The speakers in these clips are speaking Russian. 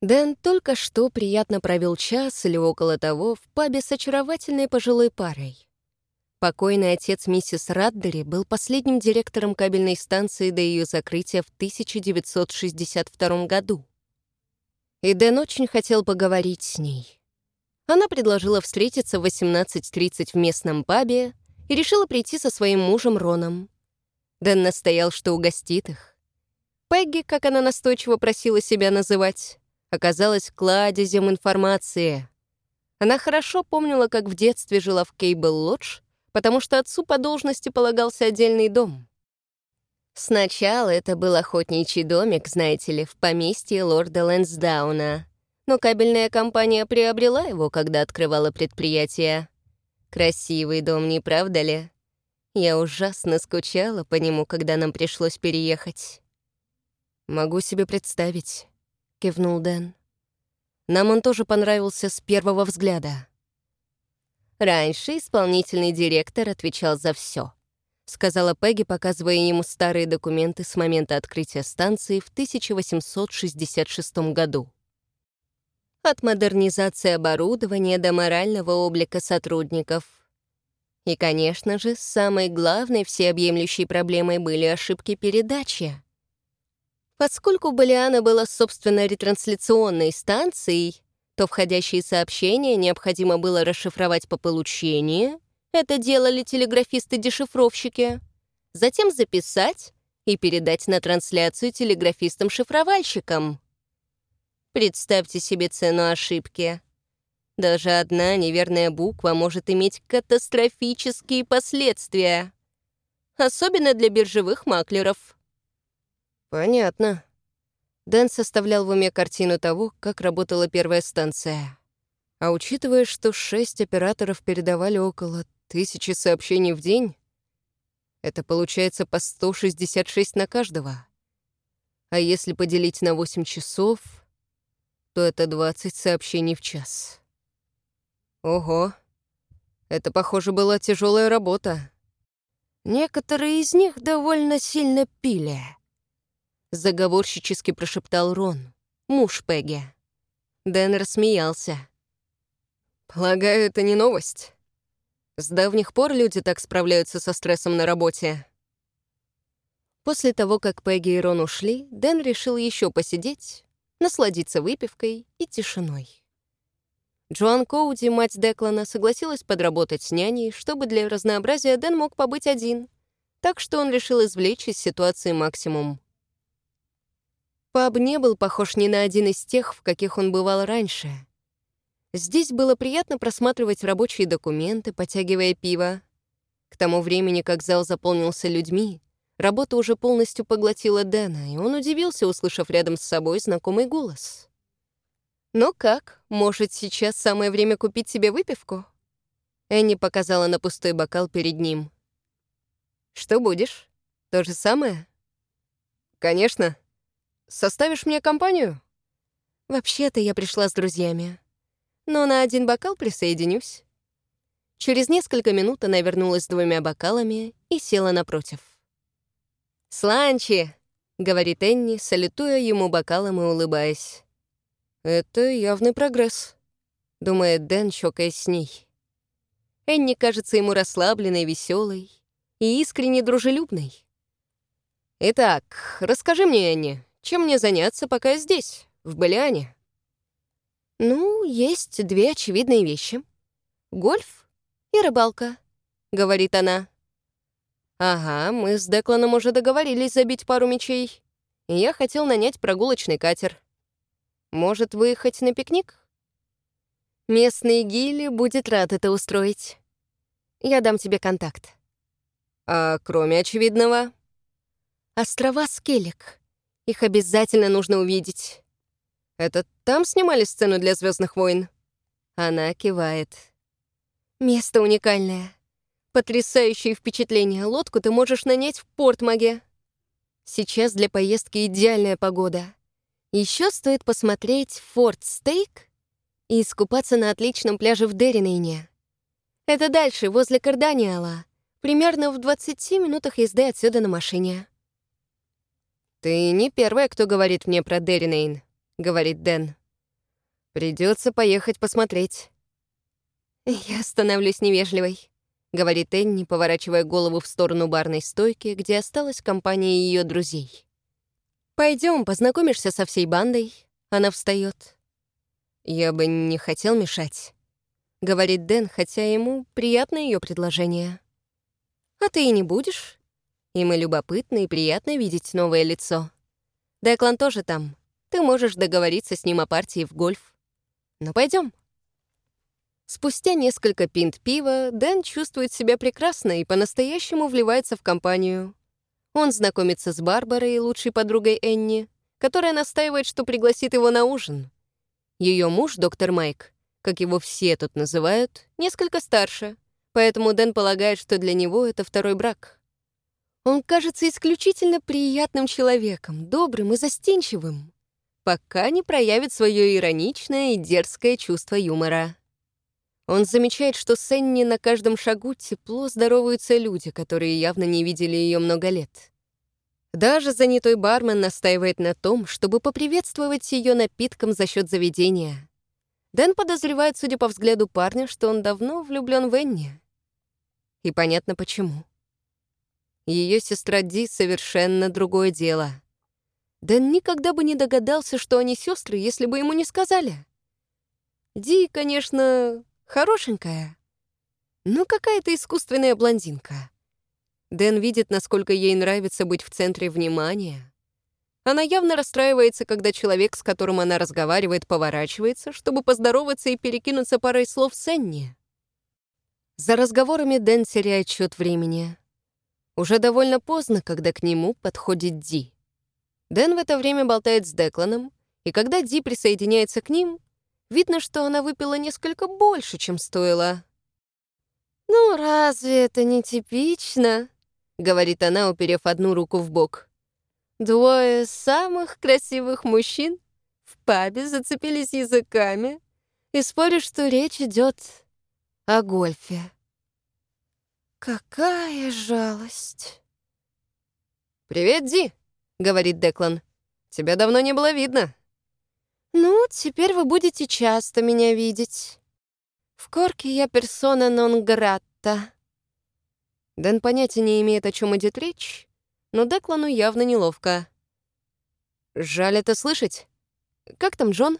Дэн только что приятно провел час или около того в пабе с очаровательной пожилой парой. Покойный отец миссис Раддери был последним директором кабельной станции до ее закрытия в 1962 году. И Дэн очень хотел поговорить с ней. Она предложила встретиться в 18.30 в местном пабе и решила прийти со своим мужем Роном. Дэн настоял, что угостит их. Пегги, как она настойчиво просила себя называть, оказалась кладезем информации. Она хорошо помнила, как в детстве жила в Кейбл-Лодж, потому что отцу по должности полагался отдельный дом. Сначала это был охотничий домик, знаете ли, в поместье лорда Лэнсдауна. Но кабельная компания приобрела его, когда открывала предприятие. Красивый дом, не правда ли? Я ужасно скучала по нему, когда нам пришлось переехать. «Могу себе представить», — кивнул Дэн. «Нам он тоже понравился с первого взгляда». Раньше исполнительный директор отвечал за все, сказала Пегги, показывая ему старые документы с момента открытия станции в 1866 году. От модернизации оборудования до морального облика сотрудников. И, конечно же, самой главной всеобъемлющей проблемой были ошибки передачи. Поскольку Балиана была, собственно, ретрансляционной станцией, то входящие сообщения необходимо было расшифровать по получению. Это делали телеграфисты-дешифровщики. Затем записать и передать на трансляцию телеграфистам-шифровальщикам. Представьте себе цену ошибки. Даже одна неверная буква может иметь катастрофические последствия. Особенно для биржевых маклеров. «Понятно», Дэн составлял в уме картину того, как работала первая станция. А учитывая, что шесть операторов передавали около тысячи сообщений в день, это получается по 166 на каждого. А если поделить на 8 часов, то это 20 сообщений в час. Ого, это, похоже, была тяжелая работа. Некоторые из них довольно сильно пили. — заговорщически прошептал Рон, муж Пегги. Дэн рассмеялся. «Полагаю, это не новость. С давних пор люди так справляются со стрессом на работе». После того, как Пегги и Рон ушли, Дэн решил еще посидеть, насладиться выпивкой и тишиной. Джоан Коуди, мать Деклана, согласилась подработать с няней, чтобы для разнообразия Дэн мог побыть один, так что он решил извлечь из ситуации максимум. Паб не был похож ни на один из тех, в каких он бывал раньше. Здесь было приятно просматривать рабочие документы, потягивая пиво. К тому времени, как зал заполнился людьми, работа уже полностью поглотила Дэна, и он удивился, услышав рядом с собой знакомый голос. «Ну как, может, сейчас самое время купить себе выпивку?» Энни показала на пустой бокал перед ним. «Что будешь? То же самое?» «Конечно», Составишь мне компанию?» «Вообще-то я пришла с друзьями. Но на один бокал присоединюсь». Через несколько минут она вернулась с двумя бокалами и села напротив. «Сланчи!» — говорит Энни, салютуя ему бокалом и улыбаясь. «Это явный прогресс», — думает Дэн, щекаясь с ней. Энни кажется ему расслабленной, веселой и искренне дружелюбной. «Итак, расскажи мне, Энни, чем мне заняться, пока здесь, в Балиане? Ну, есть две очевидные вещи. Гольф и рыбалка, говорит она. Ага, мы с Декланом уже договорились забить пару мечей. И я хотел нанять прогулочный катер. Может, выехать на пикник? Местный Гилли будет рад это устроить. Я дам тебе контакт. А кроме очевидного? Острова Скеллик. Их обязательно нужно увидеть. Это там снимали сцену для Звездных войн? Она кивает. Место уникальное. Потрясающее впечатление. Лодку ты можешь нанять в Портмаге. Сейчас для поездки идеальная погода. Еще стоит посмотреть Форт Стейк и искупаться на отличном пляже в Деринейне. Это дальше, возле Карданиала, примерно в 20 минутах езды отсюда на машине. «Ты не первая, кто говорит мне про Деринейн», — говорит Дэн. Придется поехать посмотреть. «Я становлюсь невежливой», — говорит Энни, поворачивая голову в сторону барной стойки, где осталась компания ее друзей. Пойдем, познакомишься со всей бандой». Она встает. «Я бы не хотел мешать», — говорит Дэн, хотя ему приятно ее предложение. «А ты и не будешь? Им и любопытно, и приятно видеть новое лицо. Деклан тоже там. Ты можешь договориться с ним о партии в гольф. Ну, пойдем. Спустя несколько пинт пива Дэн чувствует себя прекрасно и по-настоящему вливается в компанию. Он знакомится с Барбарой, лучшей подругой Энни, которая настаивает, что пригласит его на ужин. Ее муж, доктор Майк, как его все тут называют, несколько старше, поэтому Дэн полагает, что для него это второй брак. Он кажется исключительно приятным человеком, добрым и застенчивым, пока не проявит свое ироничное и дерзкое чувство юмора. Он замечает, что с Энни на каждом шагу тепло здороваются люди, которые явно не видели ее много лет. Даже занятой бармен настаивает на том, чтобы поприветствовать ее напитком за счет заведения. Дэн подозревает, судя по взгляду парня, что он давно влюблен в Энни. И понятно почему. Ее сестра Ди совершенно другое дело. Дэн никогда бы не догадался, что они сестры, если бы ему не сказали. Ди, конечно, Хорошенькая. Ну, какая-то искусственная блондинка. Дэн видит, насколько ей нравится быть в центре внимания. Она явно расстраивается, когда человек, с которым она разговаривает, поворачивается, чтобы поздороваться и перекинуться парой слов с Энни. За разговорами Дэн теряет счет времени. Уже довольно поздно, когда к нему подходит Ди. Дэн в это время болтает с Декланом, и когда Ди присоединяется к ним, Видно, что она выпила несколько больше, чем стоило. «Ну, разве это не типично?» — говорит она, уперев одну руку в бок. «Двое самых красивых мужчин в пабе зацепились языками и спорят, что речь идет о гольфе. Какая жалость!» «Привет, Ди!» — говорит Деклан. «Тебя давно не было видно». «Ну, теперь вы будете часто меня видеть. В Корке я персона нон гратта». Дэн понятия не имеет, о чем идет речь, но Деклану явно неловко. «Жаль это слышать. Как там Джон?»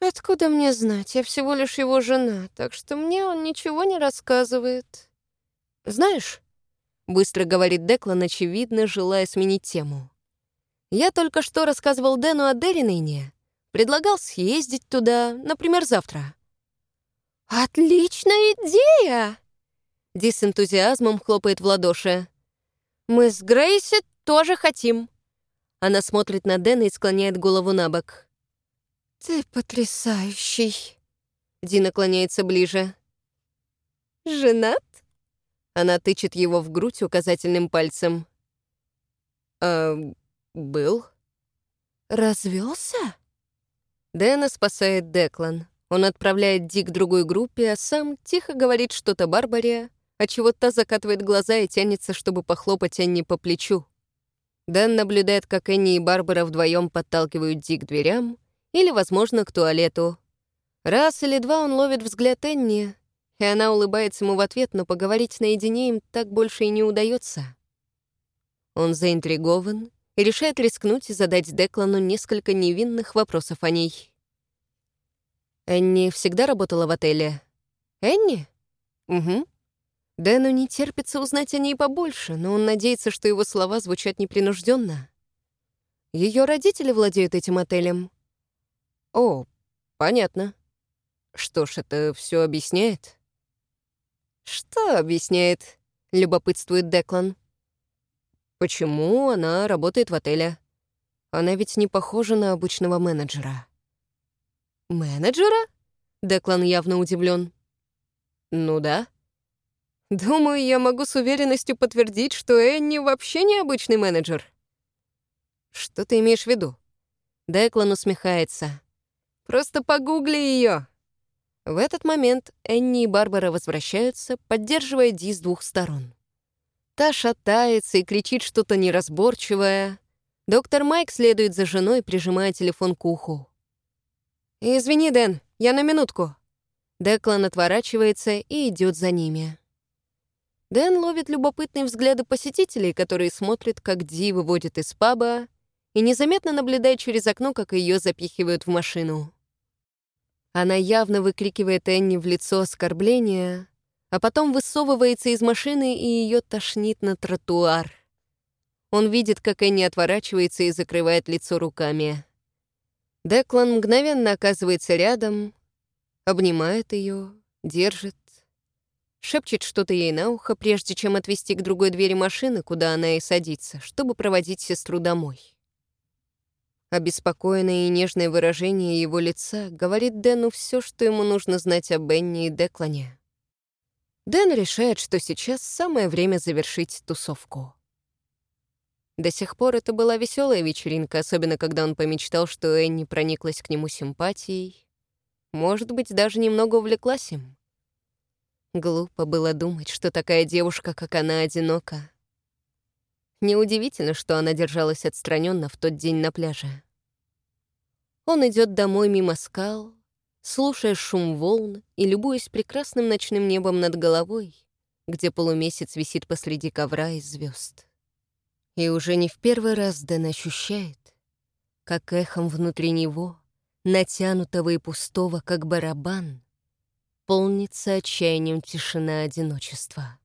«Откуда мне знать? Я всего лишь его жена, так что мне он ничего не рассказывает». «Знаешь», — быстро говорит Деклан, очевидно, желая сменить тему. «Я только что рассказывал Дэну о Деринейне, Предлагал съездить туда, например, завтра. «Отличная идея!» Ди с энтузиазмом хлопает в ладоши. «Мы с Грейси тоже хотим». Она смотрит на Дэна и склоняет голову на бок. «Ты потрясающий!» Ди наклоняется ближе. «Женат?» Она тычет его в грудь указательным пальцем. «А, был?» «Развелся?» Дэна спасает Деклан. Он отправляет Ди к другой группе, а сам тихо говорит что-то Барбаре, отчего та закатывает глаза и тянется, чтобы похлопать Энни по плечу. Дэн наблюдает, как Энни и Барбара вдвоем подталкивают Ди к дверям или, возможно, к туалету. Раз или два он ловит взгляд Энни, и она улыбается ему в ответ, но поговорить наедине им так больше и не удается. Он заинтригован и решает рискнуть и задать Деклану несколько невинных вопросов о ней. Энни всегда работала в отеле. Энни? Угу. Дэну не терпится узнать о ней побольше, но он надеется, что его слова звучат непринужденно. Ее родители владеют этим отелем. О, понятно. Что ж, это все объясняет? Что объясняет? Любопытствует Деклан. Почему она работает в отеле? Она ведь не похожа на обычного менеджера. Менеджера? Деклан явно удивлен. Ну да. Думаю, я могу с уверенностью подтвердить, что Энни вообще не обычный менеджер. Что ты имеешь в виду? Деклан усмехается. Просто погугли ее. В этот момент Энни и Барбара возвращаются, поддерживая Ди с двух сторон. Та шатается и кричит что-то неразборчивое. Доктор Майк следует за женой, прижимая телефон к уху. «Извини, Дэн, я на минутку». Деклан отворачивается и идет за ними. Дэн ловит любопытные взгляды посетителей, которые смотрят, как Ди выводит из паба, и незаметно наблюдает через окно, как ее запихивают в машину. Она явно выкрикивает Энни в лицо оскорбления, а потом высовывается из машины, и ее тошнит на тротуар. Он видит, как Энни отворачивается и закрывает лицо руками. Деклан мгновенно оказывается рядом, обнимает ее, держит, шепчет что-то ей на ухо, прежде чем отвести к другой двери машины, куда она и садится, чтобы проводить сестру домой. Обеспокоенное и нежное выражение его лица говорит Дэну все, что ему нужно знать о Бенни и Деклане. Дэн решает, что сейчас самое время завершить тусовку. До сих пор это была веселая вечеринка, особенно когда он помечтал, что Энни прониклась к нему симпатией. Может быть, даже немного увлеклась им. Глупо было думать, что такая девушка, как она, одинока. Неудивительно, что она держалась отстраненно в тот день на пляже. Он идет домой мимо скал, слушая шум волн и любуясь прекрасным ночным небом над головой, где полумесяц висит посреди ковра из звезд. И уже не в первый раз Дэн ощущает, как эхом внутри него, натянутого и пустого, как барабан, полнится отчаянием тишина одиночества.